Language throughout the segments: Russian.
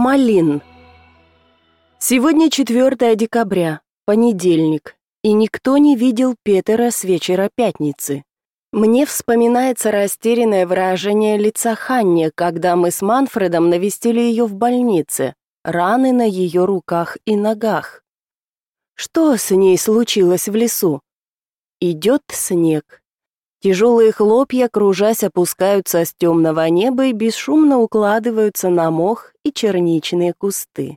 Малин. Сегодня 4 декабря, понедельник, и никто не видел Петера с вечера пятницы. Мне вспоминается растерянное выражение лица Ханни, когда мы с Манфредом навестили ее в больнице, раны на ее руках и ногах. Что с ней случилось в лесу? Идет снег. Тяжелые хлопья, кружась, опускаются с темного неба и бесшумно укладываются на мох и черничные кусты.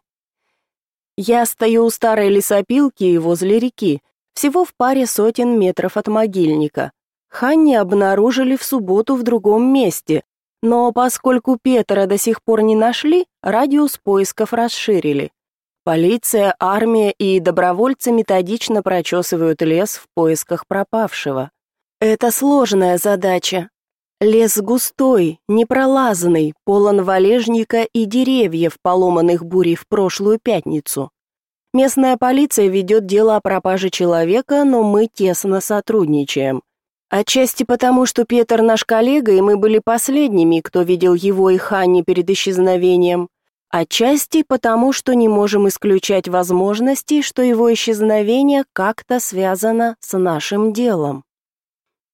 Я стою у старой лесопилки и возле реки, всего в паре сотен метров от могильника. Ханни обнаружили в субботу в другом месте, но поскольку Петра до сих пор не нашли, радиус поисков расширили. Полиция, армия и добровольцы методично прочесывают лес в поисках пропавшего. Это сложная задача. Лес густой, непролазный, полон валежника и деревьев, поломанных бурей в прошлую пятницу. Местная полиция ведет дело о пропаже человека, но мы тесно сотрудничаем. Отчасти потому, что Петр наш коллега, и мы были последними, кто видел его и Ханни перед исчезновением. Отчасти потому, что не можем исключать возможности, что его исчезновение как-то связано с нашим делом.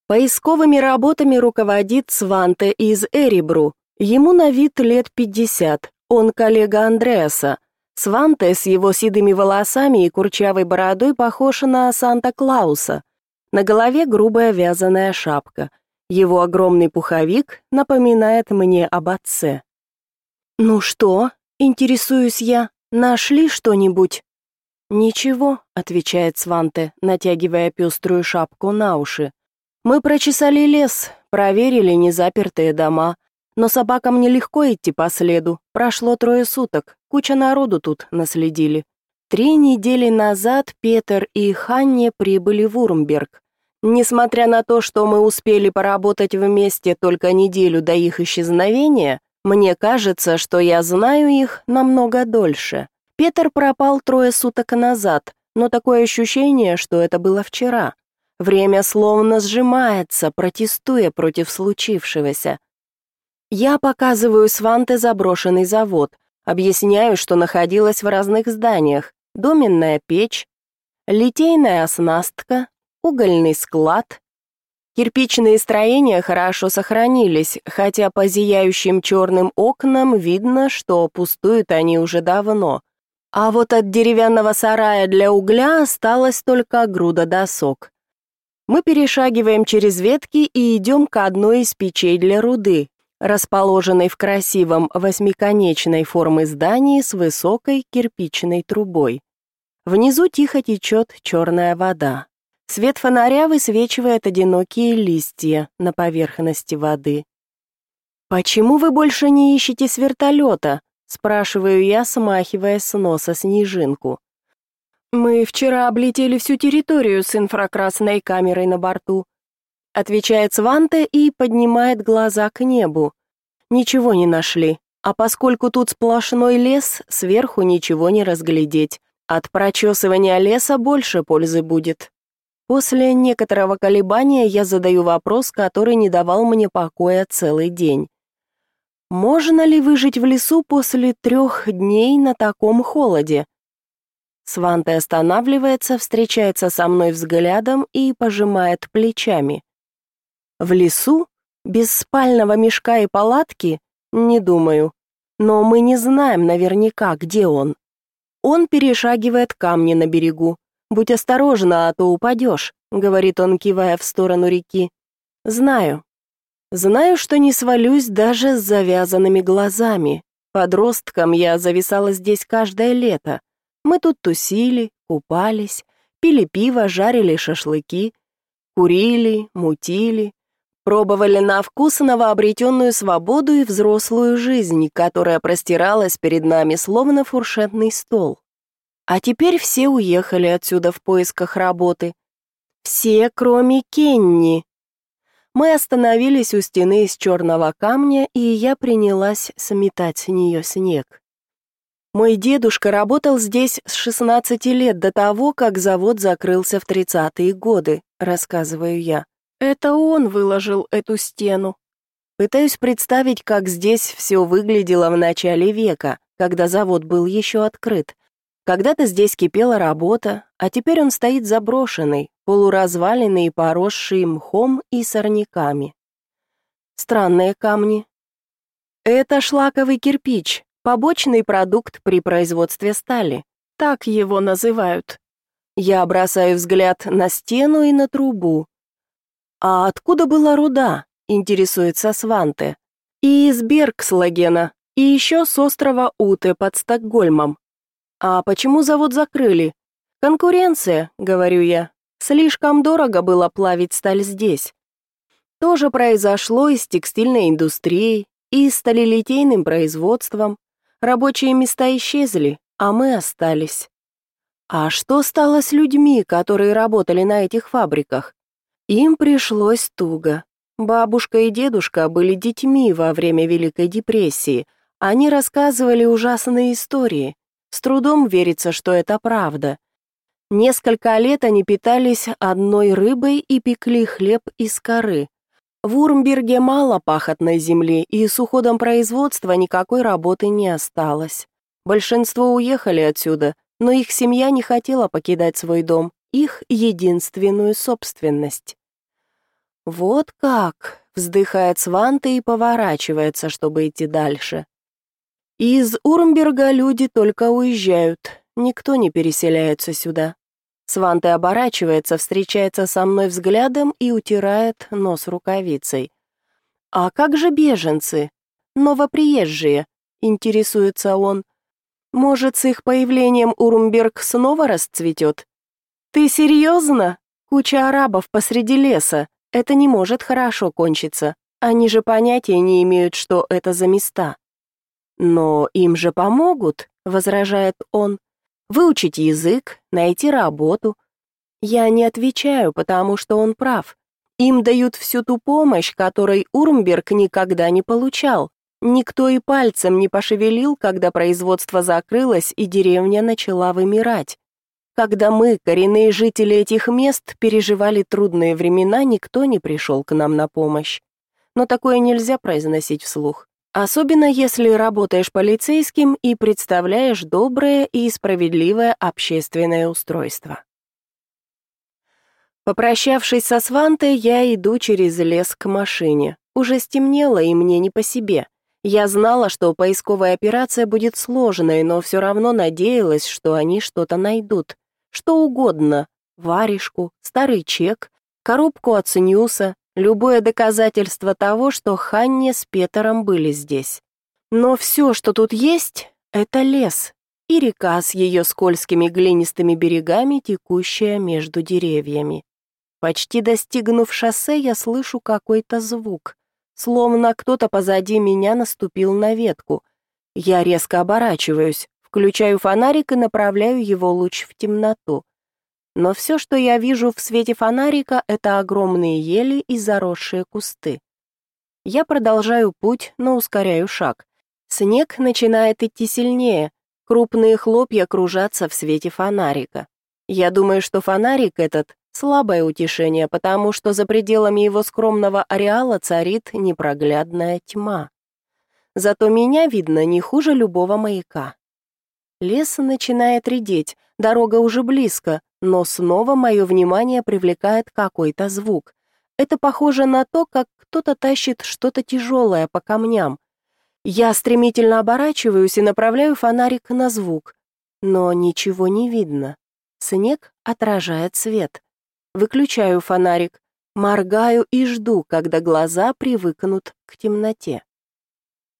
Поисковыми работами руководит Сванте из Эребру. Ему на вид лет 50. Он коллега Андреаса. Сванте с его седыми волосами и курчавой бородой похож на Санта-Клауса. На голове грубая вязаная шапка. Его огромный пуховик напоминает мне об отце. «Ну что?» Интересуюсь я, нашли что-нибудь? Ничего, отвечает Сванте, натягивая пеструю шапку на уши. Мы прочесали лес, проверили незапертые дома, но собакам нелегко идти по следу. Прошло трое суток, куча народу тут наследили. Три недели назад Петер и Ханне прибыли в Урмберг. Несмотря на то, что мы успели поработать вместе только неделю до их исчезновения, мне кажется, что я знаю их намного дольше. Петр пропал трое суток назад, но такое ощущение, что это было вчера. Время словно сжимается, протестуя против случившегося. Я показываю Сванте заброшенный завод, объясняю, что находилась в разных зданиях: доменная печь, литейная оснастка, угольный склад, Кирпичные строения хорошо сохранились, хотя по зияющим черным окнам видно, что пустуют они уже давно. А вот от деревянного сарая для угля осталась только груда досок. Мы перешагиваем через ветки и идем к одной из печей для руды, расположенной в красивом восьмиконечной формы здании с высокой кирпичной трубой. Внизу тихо течет черная вода. Свет фонаря высвечивает одинокие листья на поверхности воды. «Почему вы больше не ищете с вертолета?» — спрашиваю я, смахивая с носа снежинку. «Мы вчера облетели всю территорию с инфракрасной камерой на борту», — отвечает Сванте и поднимает глаза к небу. «Ничего не нашли, а поскольку тут сплошной лес, сверху ничего не разглядеть. От прочесывания леса больше пользы будет». После некоторого колебания я задаю вопрос, который не давал мне покоя целый день. Можно ли выжить в лесу после трех дней на таком холоде? Сванте останавливается, встречается со мной взглядом и пожимает плечами. В лесу? Без спального мешка и палатки? Не думаю. Но мы не знаем наверняка, где он. Он перешагивает камни на берегу. Будь осторожна, а то упадешь», — говорит он, кивая в сторону реки. Знаю. Знаю, что не свалюсь даже с завязанными глазами. Подростком я зависала здесь каждое лето. Мы тут тусили, купались, пили пиво, жарили шашлыки, курили, мутили, пробовали на вкус новообретенную свободу и взрослую жизнь, которая простиралась перед нами словно фуршетный стол. А теперь все уехали отсюда в поисках работы. Все, кроме Кенни. Мы остановились у стены из черного камня, и я принялась сметать с нее снег. Мой дедушка работал здесь с 16 лет до того, как завод закрылся в 30-е годы, рассказываю я. Это он выложил эту стену. Пытаюсь представить, как здесь все выглядело в начале века когда завод был еще открыт. Когда-то здесь кипела работа, а теперь он стоит заброшенный, полуразваленный и поросший мхом и сорняками. Странные камни. Это шлаковый кирпич, побочный продукт при производстве стали. Так его называют. Я бросаю взгляд на стену и на трубу. А откуда была руда? Интересуется Сванте. И из Бергслагена, и еще с острова Уте под Стокгольмом. А почему завод закрыли? Конкуренция, говорю я. Слишком дорого было плавить сталь здесь. То же произошло и с текстильной индустрией, и с сталелитейным производством. Рабочие места исчезли, а мы остались. А что стало с людьми, которые работали на этих фабриках? Им пришлось туго. Бабушка и дедушка были детьми во время Великой депрессии. Они рассказывали ужасные истории. С трудом верится, что это правда. Несколько лет они питались одной рыбой и пекли хлеб из коры. В Урмберге мало пахотной земли, и с уходом производства никакой работы не осталось. Большинство уехали отсюда, но их семья не хотела покидать свой дом, их единственную собственность. «Вот как!» — вздыхает Сванте и поворачивается, чтобы идти дальше. Из Урмберга люди только уезжают, никто не переселяется сюда. Сванте оборачивается, встречается со мной взглядом и утирает нос рукавицей. «А как же беженцы? Новоприезжие?» — интересуется он. «Может, с их появлением Урмберг снова расцветет?» «Ты серьезно? Куча арабов посреди леса. Это не может хорошо кончиться. Они же понятия не имеют, что это за места». «Но им же помогут», — возражает он. «Выучить язык, найти работу». Я не отвечаю, потому что он прав. Им дают всю ту помощь, которой Урмберг никогда не получал. Никто и пальцем не пошевелил, когда производство закрылось и деревня начала вымирать. Когда мы, коренные жители этих мест, переживали трудные времена, никто не пришел к нам на помощь. Но такое нельзя произносить вслух. Особенно если работаешь полицейским и представляешь доброе и справедливое общественное устройство. Попрощавшись со Свантой, я иду через лес к машине. Уже стемнело, и мне не по себе. Я знала, что поисковая операция будет сложной, но все равно надеялась, что они что-то найдут. Что угодно. Варежку, старый чек, коробку от снюса, любое доказательство того, что Ханне с Петером были здесь. Но все, что тут есть, это лес и река с ее скользкими глинистыми берегами, текущая между деревьями. Почти достигнув шоссе, я слышу какой-то звук, словно кто-то позади меня наступил на ветку. Я резко оборачиваюсь, включаю фонарик и направляю его луч в темноту но все, что я вижу в свете фонарика, это огромные ели и заросшие кусты. Я продолжаю путь, но ускоряю шаг. Снег начинает идти сильнее, крупные хлопья кружатся в свете фонарика. Я думаю, что фонарик этот — слабое утешение, потому что за пределами его скромного ареала царит непроглядная тьма. Зато меня видно не хуже любого маяка. Лес начинает редеть, дорога уже близко, но снова мое внимание привлекает какой-то звук. Это похоже на то, как кто-то тащит что-то тяжелое по камням. Я стремительно оборачиваюсь и направляю фонарик на звук. Но ничего не видно. Снег отражает свет. Выключаю фонарик, моргаю и жду, когда глаза привыкнут к темноте.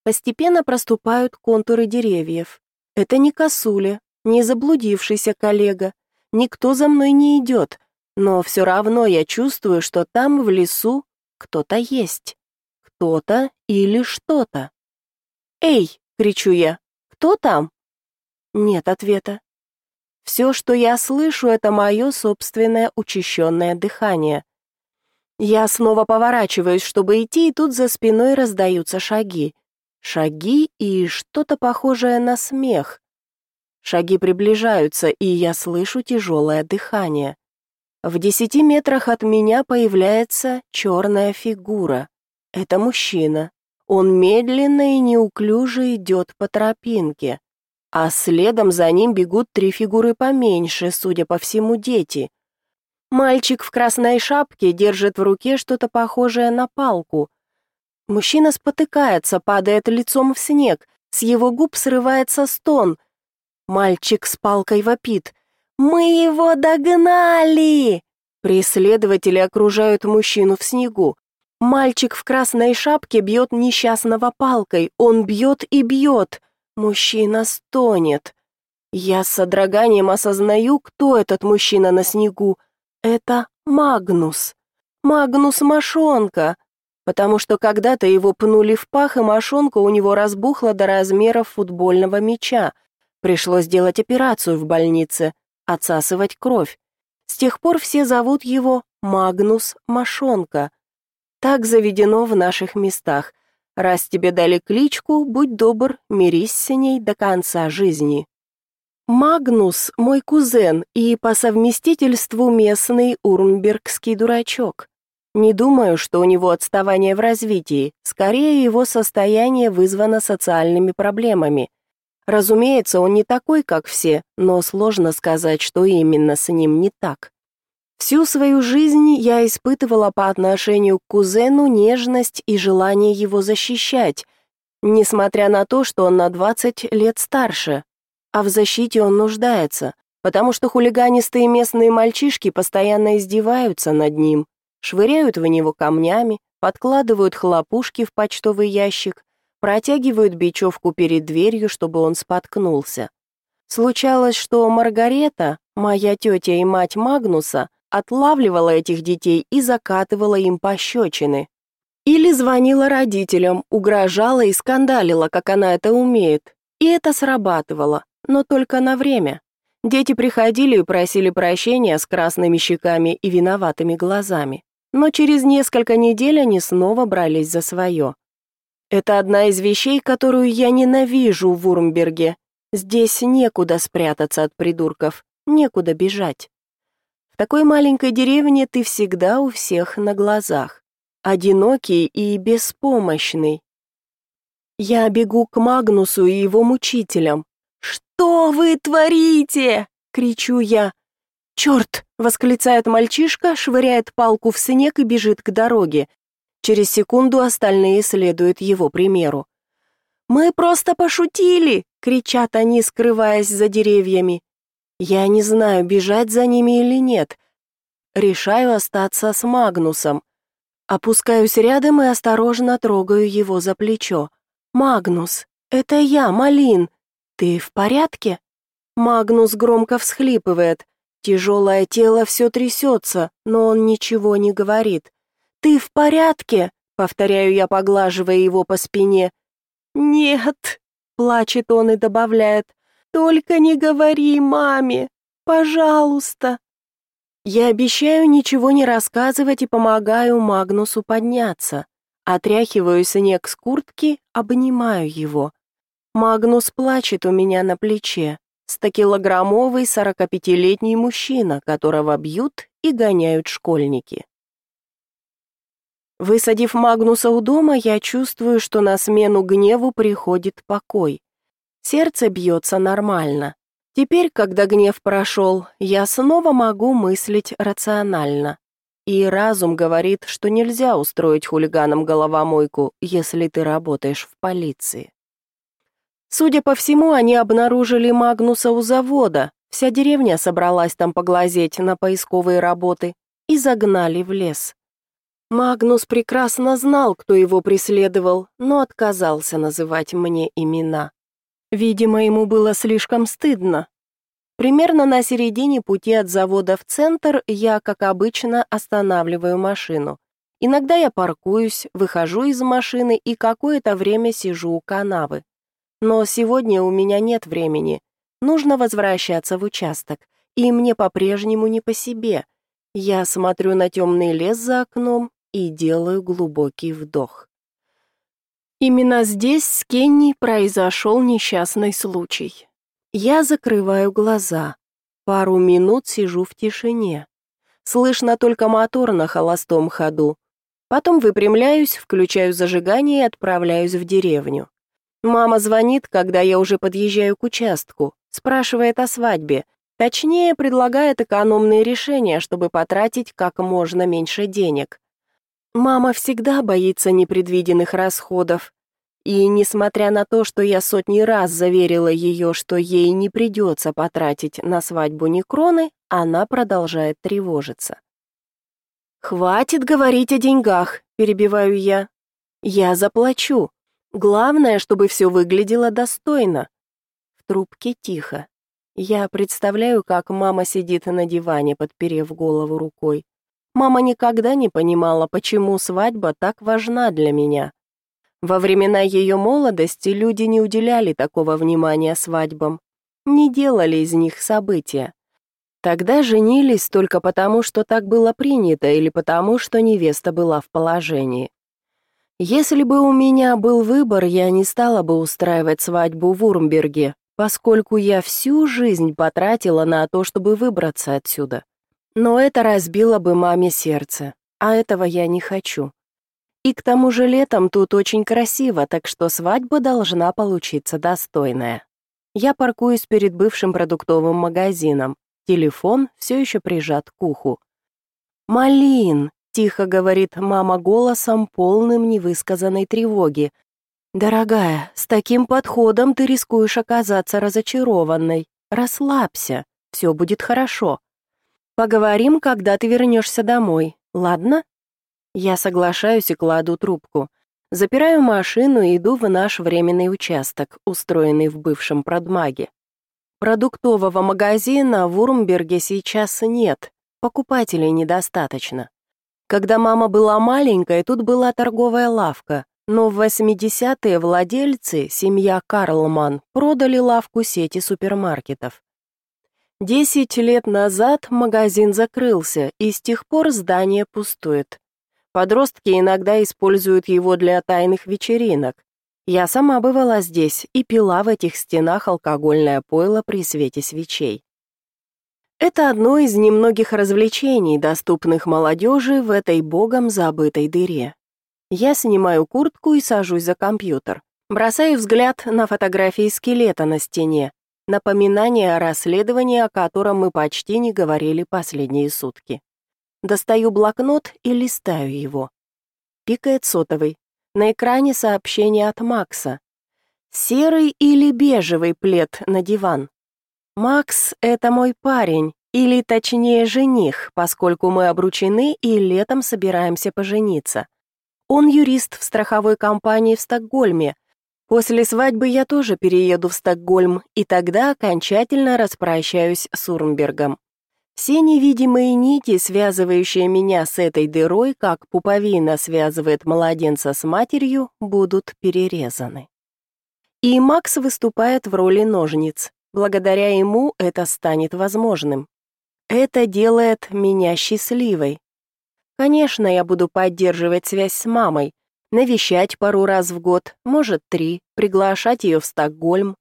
Постепенно проступают контуры деревьев. Это не косуля, не заблудившийся коллега, никто за мной не идет, но все равно я чувствую, что там в лесу кто-то есть. Кто-то или что-то. «Эй!» — кричу я. «Кто там?» Нет ответа. Все, что я слышу, это мое собственное учащенное дыхание. Я снова поворачиваюсь, чтобы идти, и тут за спиной раздаются шаги. Шаги и что-то похожее на смех. Шаги приближаются, и я слышу тяжелое дыхание. В десяти метрах от меня появляется черная фигура. Это мужчина. Он медленно и неуклюже идет по тропинке. а следом за ним бегут три фигуры поменьше, судя по всему, дети. Мальчик в красной шапке держит в руке что-то похожее на палку. Мужчина спотыкается, падает лицом в снег, с его губ срывается стон. Мальчик с палкой вопит. «Мы его догнали!» Преследователи окружают мужчину в снегу. Мальчик в красной шапке бьет несчастного палкой. Он бьет и бьет. Мужчина стонет. Я с содроганием осознаю, кто этот мужчина на снегу. Это Магнус. Магнус Машонка. Потому что когда-то его пнули в пах, и мошонка у него разбухла до размеров футбольного мяча. Пришлось делать операцию в больнице, отсасывать кровь. С тех пор все зовут его Магнус Машонка. Так заведено в наших местах. Раз тебе дали кличку, будь добр, мирись с ней до конца жизни. Магнус – мой кузен и по совместительству местный урмбергский дурачок. Не думаю, что у него отставание в развитии, скорее его состояние вызвано социальными проблемами. Разумеется, он не такой, как все, но сложно сказать, что именно с ним не так. Всю свою жизнь я испытывала по отношению к кузену нежность и желание его защищать, несмотря на то, что он на 20 лет старше. А в защите он нуждается, потому что хулиганистые местные мальчишки постоянно издеваются над ним, швыряют в него камнями, подкладывают хлопушки в почтовый ящик, протягивают бечевку перед дверью, чтобы он споткнулся. Случалось, что Маргарета, моя тетя и мать Магнуса, отлавливала этих детей и закатывала им пощечины. Или звонила родителям, угрожала и скандалила, как она это умеет. И это срабатывало, но только на время. Дети приходили и просили прощения с красными щеками и виноватыми глазами. Но через несколько недель они снова брались за свое. Это одна из вещей, которую я ненавижу в Урмберге. Здесь некуда спрятаться от придурков, некуда бежать. В такой маленькой деревне ты всегда у всех на глазах. Одинокий и беспомощный. Я бегу к Магнусу и его мучителям. «Что вы творите?» — кричу я. «Черт!» — восклицает мальчишка, швыряет палку в снег и бежит к дороге. Через секунду остальные следуют его примеру. «Мы просто пошутили!» — кричат они, скрываясь за деревьями. Я не знаю, бежать за ними или нет. Решаю остаться с Магнусом. Опускаюсь рядом и осторожно трогаю его за плечо. «Магнус, это я, Малин. Ты в порядке?» Магнус громко всхлипывает. Тяжелое тело все трясется, но он ничего не говорит. «Ты в порядке?» — повторяю я, поглаживая его по спине. «Нет», — плачет он и добавляет, «только не говори маме, пожалуйста». Я обещаю ничего не рассказывать и помогаю Магнусу подняться. Отряхиваю снег с куртки, обнимаю его. Магнус плачет у меня на плече. Стокилограммовый 45-летний мужчина, которого бьют и гоняют школьники. Высадив Магнуса у дома, я чувствую, что на смену гневу приходит покой. Сердце бьется нормально. Теперь, когда гнев прошел, я снова могу мыслить рационально. И разум говорит, что нельзя устроить хулиганам головомойку, если ты работаешь в полиции. Судя по всему, они обнаружили Магнуса у завода, вся деревня собралась там поглазеть на поисковые работы и загнали в лес. Магнус прекрасно знал, кто его преследовал, но отказался называть мне имена. Видимо, ему было слишком стыдно. Примерно на середине пути от завода в центр я, как обычно, останавливаю машину. Иногда я паркуюсь, выхожу из машины и какое-то время сижу у канавы. Но сегодня у меня нет времени. Нужно возвращаться в участок, и мне по-прежнему не по себе. Я смотрю на темный лес за окном и делаю глубокий вдох. Именно здесь с Кенни произошел несчастный случай. Я закрываю глаза. Пару минут сижу в тишине. Слышно только мотор на холостом ходу. Потом выпрямляюсь, включаю зажигание и отправляюсь в деревню. Мама звонит, когда я уже подъезжаю к участку, спрашивает о свадьбе, точнее, предлагает экономные решения, чтобы потратить как можно меньше денег. Мама всегда боится непредвиденных расходов. И несмотря на то, что я сотни раз заверила ее, что ей не придется потратить на свадьбу ни кроны, она продолжает тревожиться. «Хватит говорить о деньгах», — перебиваю я. «Я заплачу. Главное, чтобы все выглядело достойно». В трубке тихо. Я представляю, как мама сидит на диване, подперев голову рукой. Мама никогда не понимала, почему свадьба так важна для меня. Во времена ее молодости люди не уделяли такого внимания свадьбам, не делали из них события. Тогда женились только потому, что так было принято или потому, что невеста была в положении. Если бы у меня был выбор, я не стала бы устраивать свадьбу в Урмберге, поскольку я всю жизнь потратила на то, чтобы выбраться отсюда. Но это разбило бы маме сердце, а этого я не хочу. И к тому же летом тут очень красиво, так что свадьба должна получиться достойная. Я паркуюсь перед бывшим продуктовым магазином. Телефон все еще прижат к уху. «Малин!» — тихо говорит мама голосом, полным невысказанной тревоги. «Дорогая, с таким подходом ты рискуешь оказаться разочарованной. Расслабься, все будет хорошо. Поговорим, когда ты вернешься домой, ладно? Я соглашаюсь и кладу трубку. Запираю машину и иду в наш временный участок, устроенный в бывшем продмаге. Продуктового магазина в Урмберге сейчас нет, покупателей недостаточно. Когда мама была маленькой, тут была торговая лавка, но в 80-е владельцы, семья Карлман, продали лавку сети супермаркетов. Десять лет назад магазин закрылся, и с тех пор здание пустует. Подростки иногда используют его для тайных вечеринок. Я сама бывала здесь и пила в этих стенах алкогольное пойло при свете свечей. Это одно из немногих развлечений, доступных молодежи в этой богом забытой дыре. Я снимаю куртку и сажусь за компьютер. Бросаю взгляд на фотографии скелета на стене, Напоминание о расследовании, о котором мы почти не говорили последние сутки. Достаю блокнот и листаю его. Пикает сотовый. На экране сообщение от Макса. Серый или бежевый плед на диван. Макс — это мой парень, или точнее жених, поскольку мы обручены и летом собираемся пожениться. Он юрист в страховой компании в Стокгольме, После свадьбы я тоже перееду в Стокгольм, и тогда окончательно распрощаюсь с Урмбергом. Все невидимые нити, связывающие меня с этой дырой, как пуповина связывает младенца с матерью, будут перерезаны. И Макс выступает в роли ножниц. Благодаря ему это станет возможным. Это делает меня счастливой. Конечно, я буду поддерживать связь с мамой, навещать пару раз в год, может, три, приглашать ее в Стокгольм.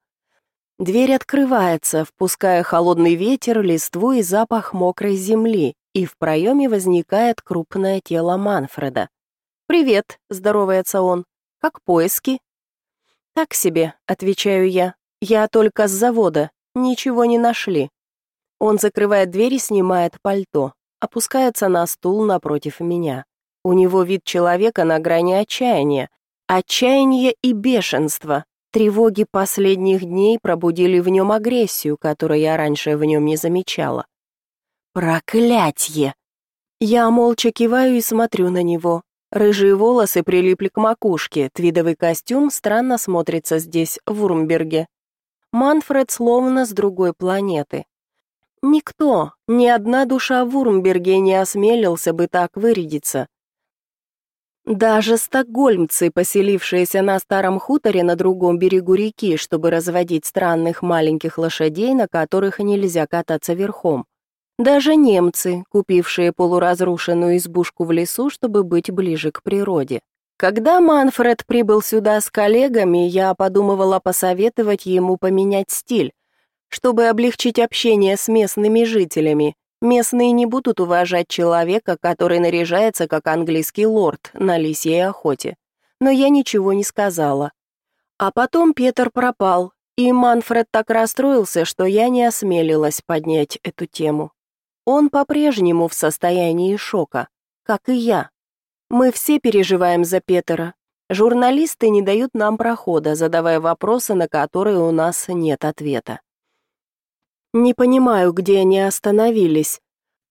Дверь открывается, впуская холодный ветер, листву и запах мокрой земли, и в проеме возникает крупное тело Манфреда. «Привет», — здоровается он. «Как поиски?» «Так себе», — отвечаю я. «Я только с завода. Ничего не нашли». Он закрывает дверь и снимает пальто, опускается на стул напротив меня. У него вид человека на грани отчаяния. Отчаяние и бешенство. Тревоги последних дней пробудили в нем агрессию, которую я раньше в нем не замечала. Проклятье! Я молча киваю и смотрю на него. Рыжие волосы прилипли к макушке, твидовый костюм странно смотрится здесь, в Урмберге. Манфред словно с другой планеты. Никто, ни одна душа в Урмберге не осмелился бы так вырядиться. Даже стокгольмцы, поселившиеся на старом хуторе на другом берегу реки, чтобы разводить странных маленьких лошадей, на которых нельзя кататься верхом. Даже немцы, купившие полуразрушенную избушку в лесу, чтобы быть ближе к природе. Когда Манфред прибыл сюда с коллегами, я подумывала посоветовать ему поменять стиль, чтобы облегчить общение с местными жителями, Местные не будут уважать человека, который наряжается как английский лорд на лисьей охоте. Но я ничего не сказала. А потом Петр пропал, и Манфред так расстроился, что я не осмелилась поднять эту тему. Он по-прежнему в состоянии шока, как и я. Мы все переживаем за Петера. Журналисты не дают нам прохода, задавая вопросы, на которые у нас нет ответа. Не понимаю, где они остановились.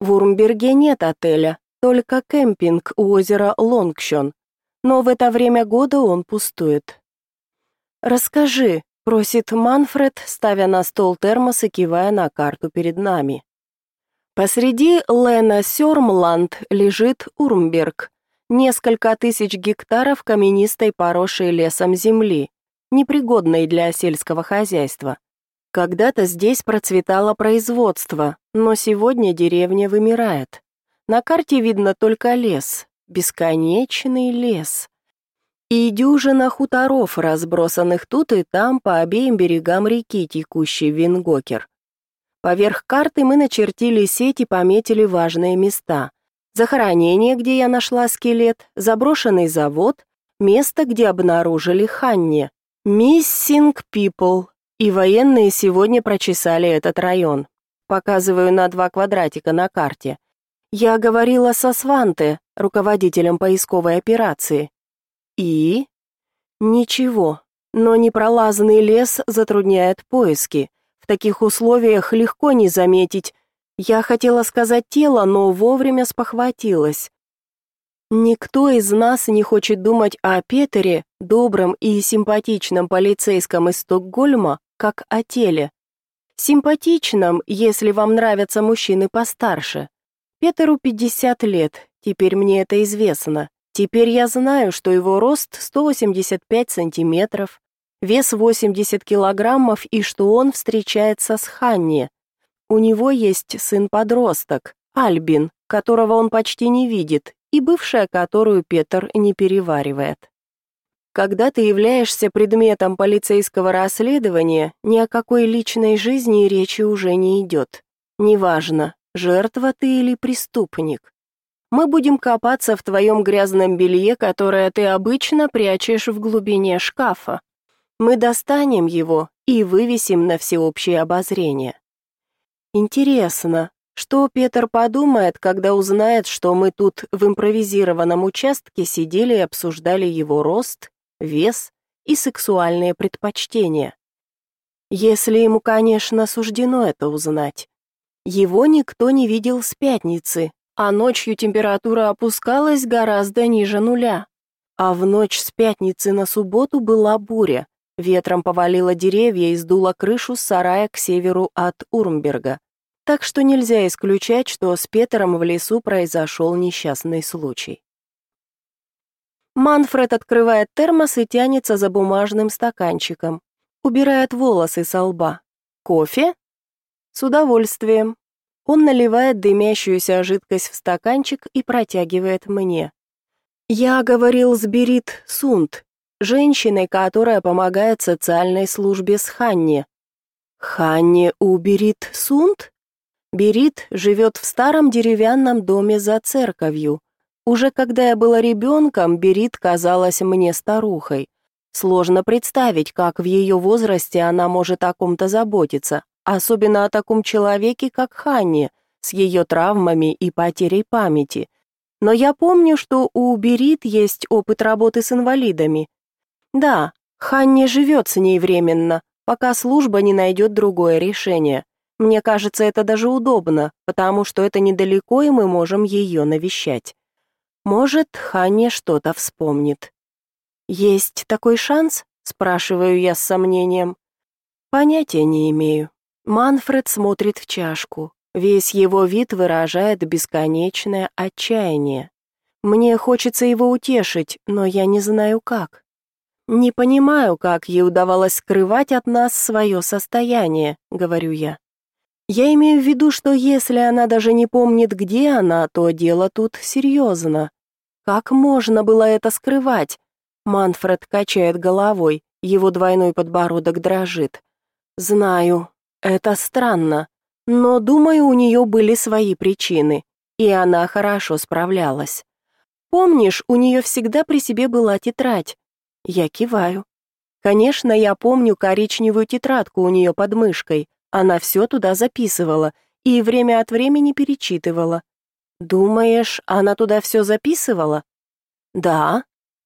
В Урмберге нет отеля, только кемпинг у озера Лонгшон. Но в это время года он пустует. «Расскажи», — просит Манфред, ставя на стол термос и кивая на карту перед нами. Посреди Лена Сёрмланд лежит Урмберг, несколько тысяч гектаров каменистой поросшей лесом земли, непригодной для сельского хозяйства. Когда-то здесь процветало производство, но сегодня деревня вымирает. На карте видно только лес, бесконечный лес и дюжина хуторов, разбросанных тут и там по обеим берегам реки, текущей Вингокер. Поверх карты мы начертили сеть и пометили важные места. Захоронение, где я нашла скелет, заброшенный завод, место, где обнаружили Ханне. Missing People. И военные сегодня прочесали этот район. Показываю на два квадратика на карте. Я говорила со Сванте, руководителем поисковой операции. И? Ничего. Но непролазный лес затрудняет поиски. В таких условиях легко не заметить. Я хотела сказать тело, но вовремя спохватилась. Никто из нас не хочет думать о Петере, добром и симпатичном полицейском из Стокгольма, как о теле. Симпатичном, если вам нравятся мужчины постарше. Петеру 50 лет, теперь мне это известно. Теперь я знаю, что его рост 185 сантиметров, вес 80 килограммов и что он встречается с Ханни. У него есть сын-подросток, Альбин, которого он почти не видит, и бывшая, которую Петр не переваривает. Когда ты являешься предметом полицейского расследования, ни о какой личной жизни речи уже не идет. Неважно, жертва ты или преступник. Мы будем копаться в твоем грязном белье, которое ты обычно прячешь в глубине шкафа. Мы достанем его и вывесим на всеобщее обозрение. Интересно, что Петр подумает, когда узнает, что мы тут в импровизированном участке сидели и обсуждали его рост, вес и сексуальные предпочтения? Если ему, конечно, суждено это узнать. Его никто не видел с пятницы, а ночью температура опускалась гораздо ниже нуля. А в ночь с пятницы на субботу была буря. Ветром повалило деревья и сдуло крышу сарая к северу от Урмберга. Так что нельзя исключать, что с Петером в лесу произошел несчастный случай. Манфред открывает термос и тянется за бумажным стаканчиком. Убирает волосы со лба. Кофе? С удовольствием. Он наливает дымящуюся жидкость в стаканчик и протягивает мне. Я говорил с Берит Сунд, женщиной, которая помогает социальной службе с Ханни. Ханни у Берит Сунд? Берит живет в старом деревянном доме за церковью. Уже когда я была ребенком, Берит казалась мне старухой. Сложно представить, как в ее возрасте она может о ком-то заботиться, особенно о таком человеке, как Ханни, с ее травмами и потерей памяти. Но я помню, что у Берит есть опыт работы с инвалидами. Да, Ханни живет с ней временно, пока служба не найдет другое решение. Мне кажется, это даже удобно, потому что это недалеко, и мы можем ее навещать. Может, Ханни что-то вспомнит. «Есть такой шанс?» — спрашиваю я с сомнением. «Понятия не имею». Манфред смотрит в чашку. Весь его вид выражает бесконечное отчаяние. Мне хочется его утешить, но я не знаю как. Не понимаю, как ей удавалось скрывать от нас свое состояние, говорю я. Я имею в виду, что если она даже не помнит, где она, то дело тут серьезно. Как можно было это скрывать? Манфред качает головой, его двойной подбородок дрожит. Знаю, это странно, но, думаю, у нее были свои причины, и она хорошо справлялась. Помнишь, у нее всегда при себе была тетрадь? Я киваю. Конечно, я помню коричневую тетрадку у нее под мышкой. Она все туда записывала и время от времени перечитывала. Думаешь, она туда все записывала? Да,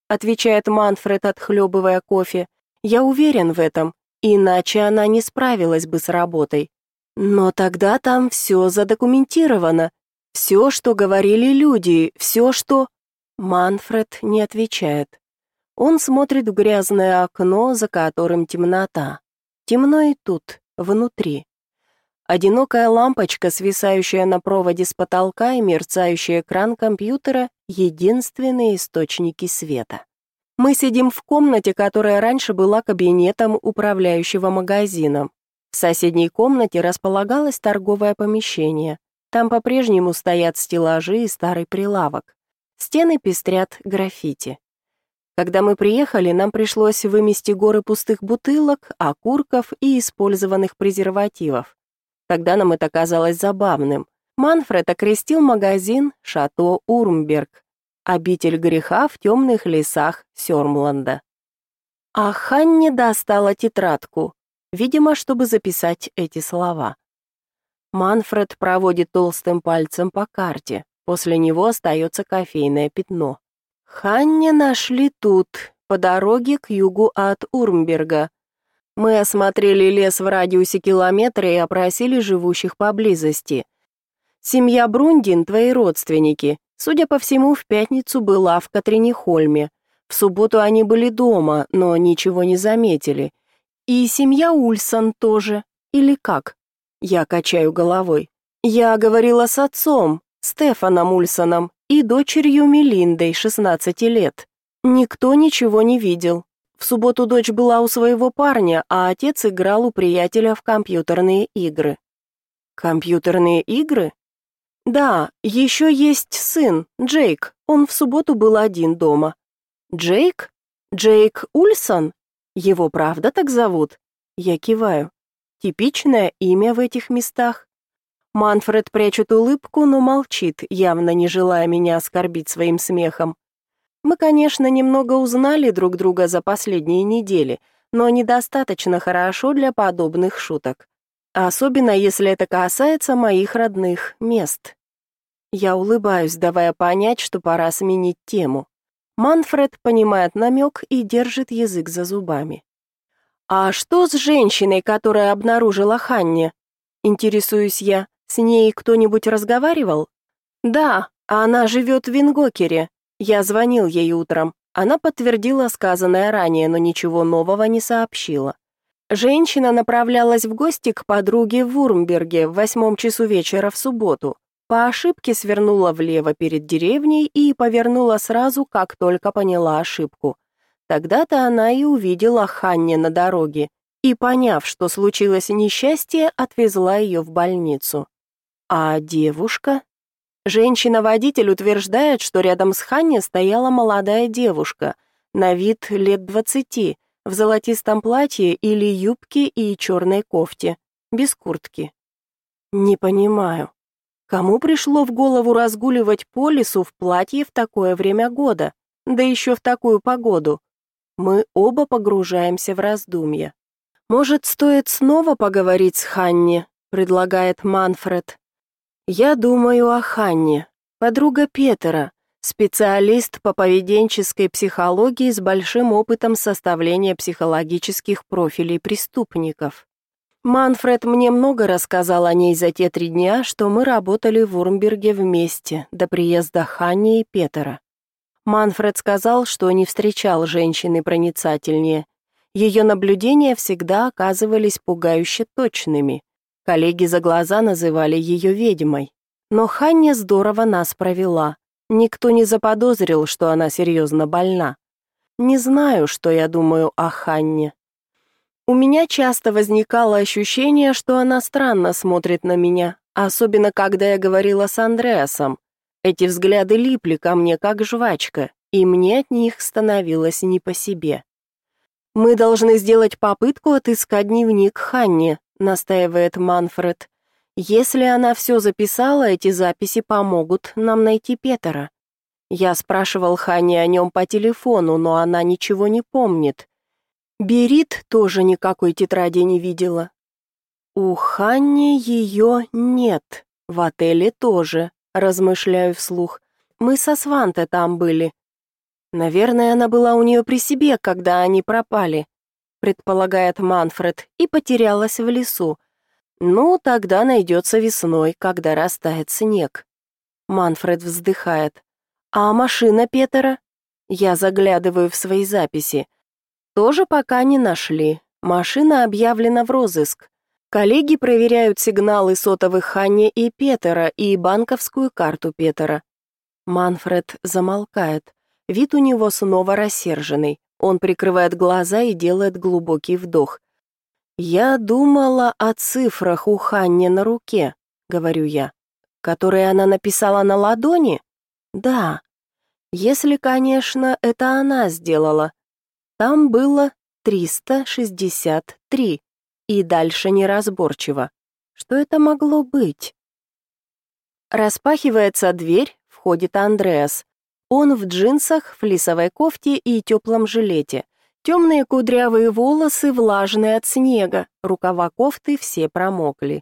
отвечает Манфред, отхлебывая кофе. Я уверен в этом, иначе она не справилась бы с работой. Но тогда там все задокументировано. Все, что говорили люди, все, что... Манфред не отвечает. Он смотрит в грязное окно, за которым темнота. Темно и тут, внутри. Одинокая лампочка, свисающая на проводе с потолка и мерцающий экран компьютера — единственные источники света. Мы сидим в комнате, которая раньше была кабинетом управляющего магазином. В соседней комнате располагалось торговое помещение. Там по-прежнему стоят стеллажи и старый прилавок. Стены пестрят граффити. Когда мы приехали, нам пришлось вымести горы пустых бутылок, окурков и использованных презервативов. Тогда нам это казалось забавным. Манфред окрестил магазин «Шато Урмберг», обитель греха в темных лесах Сёрмланда. А Ханне достала тетрадку, видимо, чтобы записать эти слова. Манфред проводит толстым пальцем по карте, после него остается кофейное пятно. Ханне нашли тут, по дороге к югу от Урмберга, мы осмотрели лес в радиусе километра и опросили живущих поблизости. Семья Брундин, твои родственники, судя по всему, в пятницу была в Катринихольме. В субботу они были дома, но ничего не заметили. И семья Ульсон тоже. Или как? Я качаю головой. Я говорила с отцом, Стефаном Ульсоном, и дочерью Мелиндой, 16 лет. Никто ничего не видел. В субботу дочь была у своего парня, а отец играл у приятеля в компьютерные игры. Компьютерные игры? Да, еще есть сын, Джейк. Он в субботу был один дома. Джейк? Джейк Ульсон? Его правда так зовут? Я киваю. Типичное имя в этих местах. Манфред прячет улыбку, но молчит, явно не желая меня оскорбить своим смехом. Мы, конечно, немного узнали друг друга за последние недели, но недостаточно хорошо для подобных шуток. Особенно если это касается моих родных мест. Я улыбаюсь, давая понять, что пора сменить тему. Манфред понимает намек и держит язык за зубами. «А что с женщиной, которая обнаружила Ханне?» Интересуюсь я. С ней кто-нибудь разговаривал? «Да, она живет в Вингокере. Я звонил ей утром. Она подтвердила сказанное ранее, но ничего нового не сообщила. Женщина направлялась в гости к подруге в Урмберге в восьмом часу вечера в субботу. По ошибке свернула влево перед деревней и повернула сразу, как только поняла ошибку. Тогда-то она и увидела Ханне на дороге, и, поняв, что случилось несчастье, отвезла ее в больницу. А девушка? Женщина-водитель утверждает, что рядом с Ханни стояла молодая девушка, на вид лет двадцати, в золотистом платье или юбке и черной кофте, без куртки. Не понимаю, кому пришло в голову разгуливать по лесу в платье в такое время года, да еще в такую погоду? Мы оба погружаемся в раздумья. Может, стоит снова поговорить с Ханни, предлагает Манфред. Я думаю о Ханне, подруга Петера, специалист по поведенческой психологии с большим опытом составления психологических профилей преступников. Манфред мне много рассказал о ней за те три дня, что мы работали в Урмберге вместе до приезда Ханни и Петера. Манфред сказал, что не встречал женщины проницательнее. Ее наблюдения всегда оказывались пугающе точными. Коллеги за глаза называли ее ведьмой. Но Ханне здорово нас провела. Никто не заподозрил, что она серьезно больна. Не знаю, что я думаю о Ханне. У меня часто возникало ощущение, что она странно смотрит на меня, особенно когда я говорила с Андреасом. Эти взгляды липли ко мне как жвачка, и мне от них становилось не по себе. Мы должны сделать попытку отыскать дневник Ханни, настаивает Манфред. Если она все записала, эти записи помогут нам найти Петера. Я спрашивал Хани о нем по телефону, но она ничего не помнит. Берит тоже никакой тетради не видела. У Ханни ее нет, в отеле тоже, размышляю вслух. Мы со Сванте там были. Наверное, она была у нее при себе, когда они пропали, предполагает Манфред, и потерялась в лесу. Ну, тогда найдется весной, когда растает снег. Манфред вздыхает. А машина Петера? Я заглядываю в свои записи. Тоже пока не нашли. Машина объявлена в розыск. Коллеги проверяют сигналы сотовых Ханни и Петера и банковскую карту Петера. Манфред замолкает. Вид у него снова рассерженный. Он прикрывает глаза и делает глубокий вдох. «Я думала о цифрах у Ханни на руке», — говорю я. «Которые она написала на ладони?» «Да. Если, конечно, это она сделала. Там было 363, и дальше неразборчиво. Что это могло быть? Распахивается дверь, входит Андреас. Он в джинсах, флисовой кофте и теплом жилете. Темные кудрявые волосы влажные от снега, рукава кофты все промокли.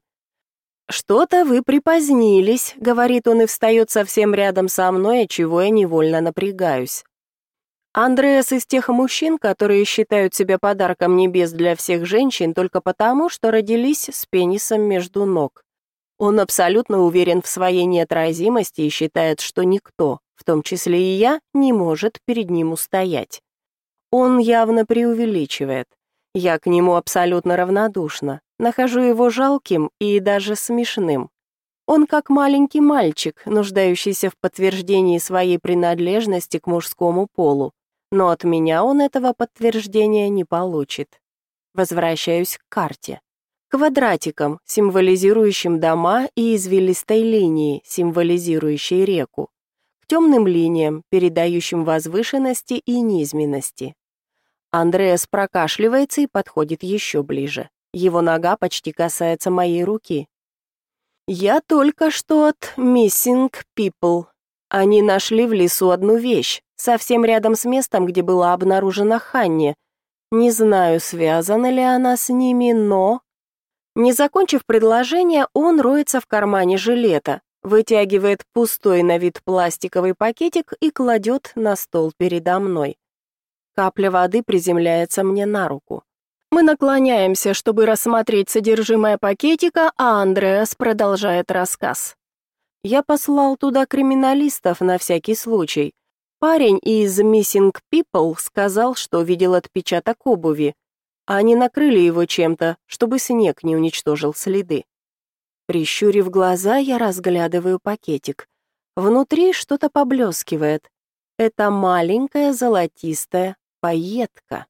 «Что-то вы припозднились», — говорит он и встает совсем рядом со мной, чего я невольно напрягаюсь. Андреас из тех мужчин, которые считают себя подарком небес для всех женщин только потому, что родились с пенисом между ног. Он абсолютно уверен в своей неотразимости и считает, что никто, в том числе и я, не может перед ним устоять. Он явно преувеличивает. Я к нему абсолютно равнодушна, нахожу его жалким и даже смешным. Он как маленький мальчик, нуждающийся в подтверждении своей принадлежности к мужскому полу но от меня он этого подтверждения не получит. Возвращаюсь к карте. Квадратикам, символизирующим дома, и извилистой линии, символизирующей реку. Темным линиям, передающим возвышенности и низменности. Андреас прокашливается и подходит еще ближе. Его нога почти касается моей руки. «Я только что от Missing People. Они нашли в лесу одну вещь, совсем рядом с местом, где была обнаружена Ханни. Не знаю, связана ли она с ними, но... Не закончив предложение, он роется в кармане жилета, вытягивает пустой на вид пластиковый пакетик и кладет на стол передо мной. Капля воды приземляется мне на руку. Мы наклоняемся, чтобы рассмотреть содержимое пакетика, а Андреас продолжает рассказ. Я послал туда криминалистов на всякий случай. Парень из Missing People сказал, что видел отпечаток обуви. Они накрыли его чем-то, чтобы снег не уничтожил следы. Прищурив глаза, я разглядываю пакетик. Внутри что-то поблескивает. Это маленькая золотистая пайетка.